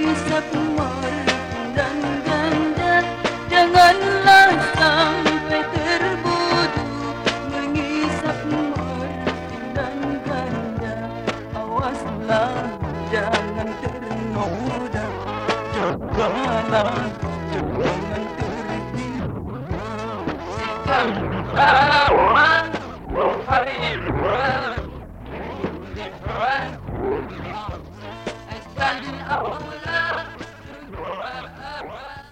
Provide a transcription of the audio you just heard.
hisap marah dan ganda. Janganlah sampai terbodoh Mengisap marah dan ganda. Awaslah jangan ternoda Jagalah jangan tertidur I'm standing up.